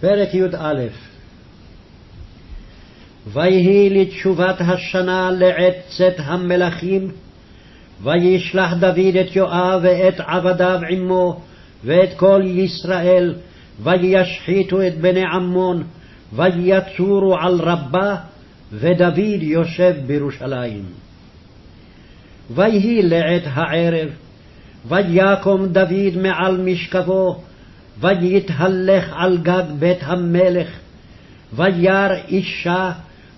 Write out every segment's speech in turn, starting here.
פרק י"א ויהי לתשובת השנה לעת צאת המלכים, וישלח דוד את יואב ואת עבדיו עמו, ואת כל ישראל, וישחיתו את בני עמון, ויצורו על רבה, ודוד יושב בירושלים. ויהי לעת הערב, ויקום דוד מעל משכבו, ויתהלך על גג בית המלך, וירא אישה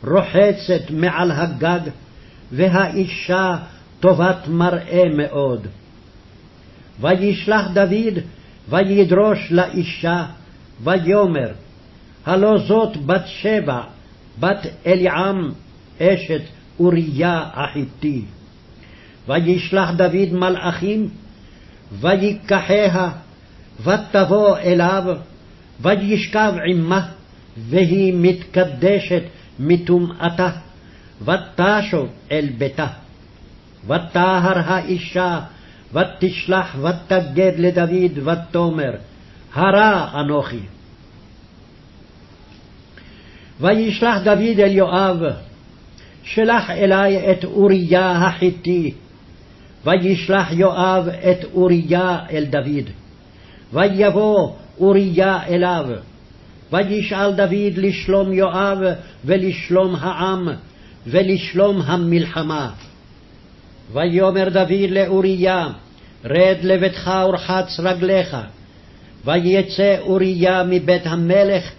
רוחצת מעל הגג, והאישה טובת מראה מאוד. וישלח דוד, וידרוש לאישה, ויאמר, הלא זאת בת שבע, בת אליעם, אשת אוריה החיתי. וישלח דוד מלאכים, ויקחיה, ותבוא אליו, וישכב עמה, והיא מתקדשת מטומאתה, ותשוב אל ביתה. ותהר האישה, ותשלח ותגד לדוד, ותאמר, הרע אנוכי. וישלח דוד אל יואב, שלח אלי את אוריה החיתי. וישלח יואב את אוריה אל דוד. ויבוא אוריה אליו. וישאל דוד לשלום יואב ולשלום העם ולשלום המלחמה. ויאמר דוד לאוריה, רד לביתך ורחץ רגליך. ויצא אוריה מבית המלך,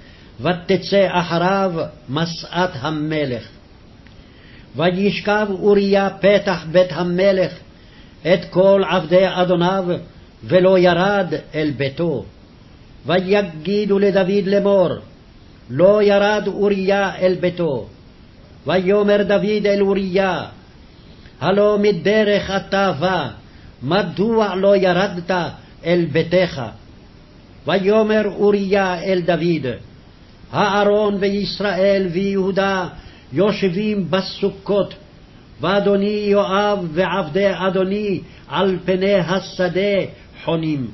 ותצא אחריו משאת המלך. וישכב אוריה פתח בית המלך את כל עבדי אדוניו, ולא ירד אל ביתו. ויגידו לדוד לאמור, לא ירד אוריה אל ביתו. ויאמר דוד אל אוריה, הלא מדרך אתה בא, מדוע לא ירדת אל ביתך? ויאמר אוריה אל דוד, הארון וישראל ויהודה יושבים בסוכות, ואדוני יואב ועבדי אדוני על פני השדה חונים.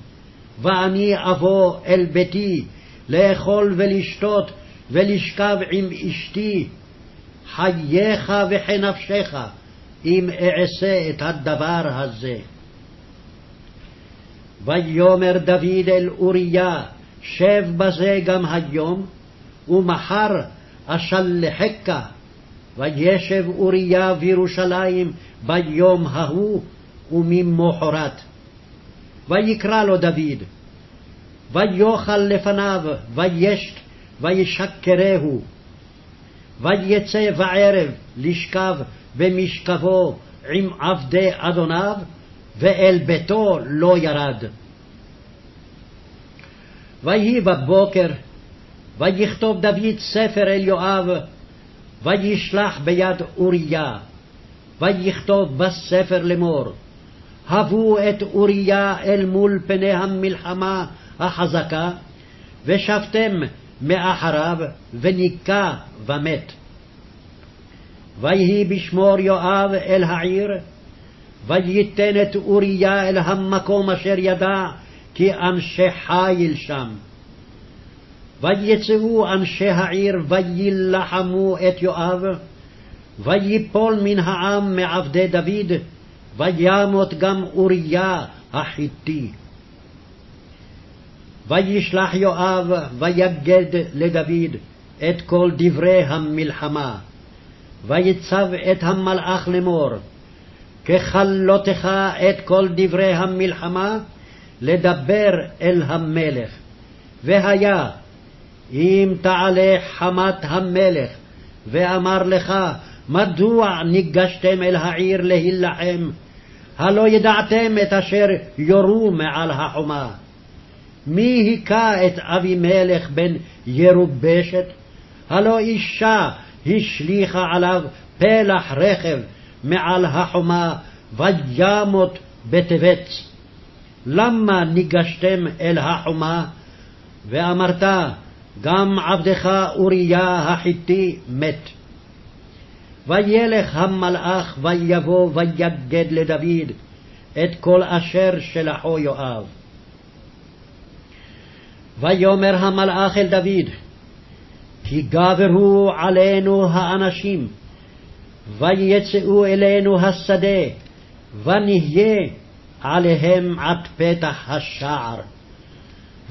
ואני אבוא אל ביתי לאכול ולשתות ולשכב עם אשתי. חייך וכנפשך, אם אעשה את הדבר הזה. ויאמר דוד אל אוריה, שב בזה גם היום, ומחר אשלחך. וישב אוריה בירושלים ביום ההוא וממחרת. ויקרא לו דוד, ויאכל לפניו, וישק, וישקרהו. ויצא בערב לשכב במשכבו עם עבדי אדוניו, ואל ביתו לא ירד. ויהי בבוקר, ויכתוב דוד ספר אל יואב, וישלח ביד אוריה, ויכתוב בספר לאמור, הבו את אוריה אל מול פני המלחמה החזקה, ושבתם מאחריו, וניקה ומת. ויהי בשמור יואב אל העיר, וייתן את אוריה אל המקום אשר ידע כי אנשי חיל שם. ויצאו אנשי העיר ויילחמו את יואב, ויפול מן העם מעבדי דוד, וימות גם אוריה החיתי. וישלח יואב ויגד לדוד את כל דברי המלחמה. ויצב את המלאך לאמור, ככלותך את כל דברי המלחמה, לדבר אל המלך. והיה, אם תעלה חמת המלך, ואמר לך, מדוע ניגשתם אל העיר להילחם? הלא ידעתם את אשר יורו מעל החומה. מי היכה את אבימלך בן ירובשת? הלא אישה השליכה עליו פלח רכב מעל החומה, וימות בטבץ. למה ניגשתם אל החומה? ואמרת, גם עבדך אוריה החיתי מת. וילך המלאך ויבוא ויגד לדוד את כל אשר שלחו יואב. ויאמר המלאך אל דוד, כי גברו עלינו האנשים, ויצאו אלינו השדה, ונהיה עליהם עד פתח השער.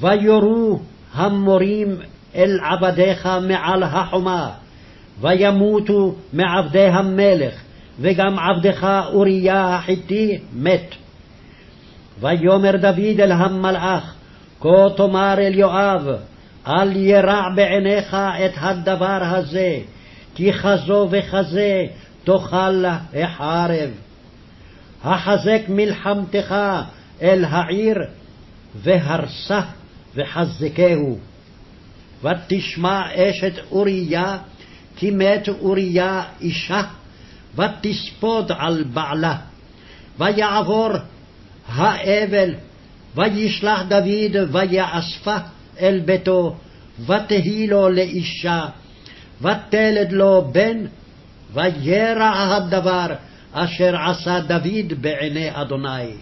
ויורו המורים אל עבדיך מעל החומה, וימותו מעבדי המלך, וגם עבדך אוריה החיתי מת. ויאמר דוד אל המלאך, כה תאמר אל יואב, אל ירע בעיניך את הדבר הזה, כי כזו וכזה תאכל החרב. החזק מלחמתך אל העיר, והרסה וחזקהו. ותשמע אשת אוריה, כי מת אוריה אישה, ותספוד על בעלה. ויעבור האבל, וישלח דוד ויאספה אל ביתו, ותהי לו לאישה, ותלד לו בן, וירע הדבר אשר עשה דוד בעיני אדוני.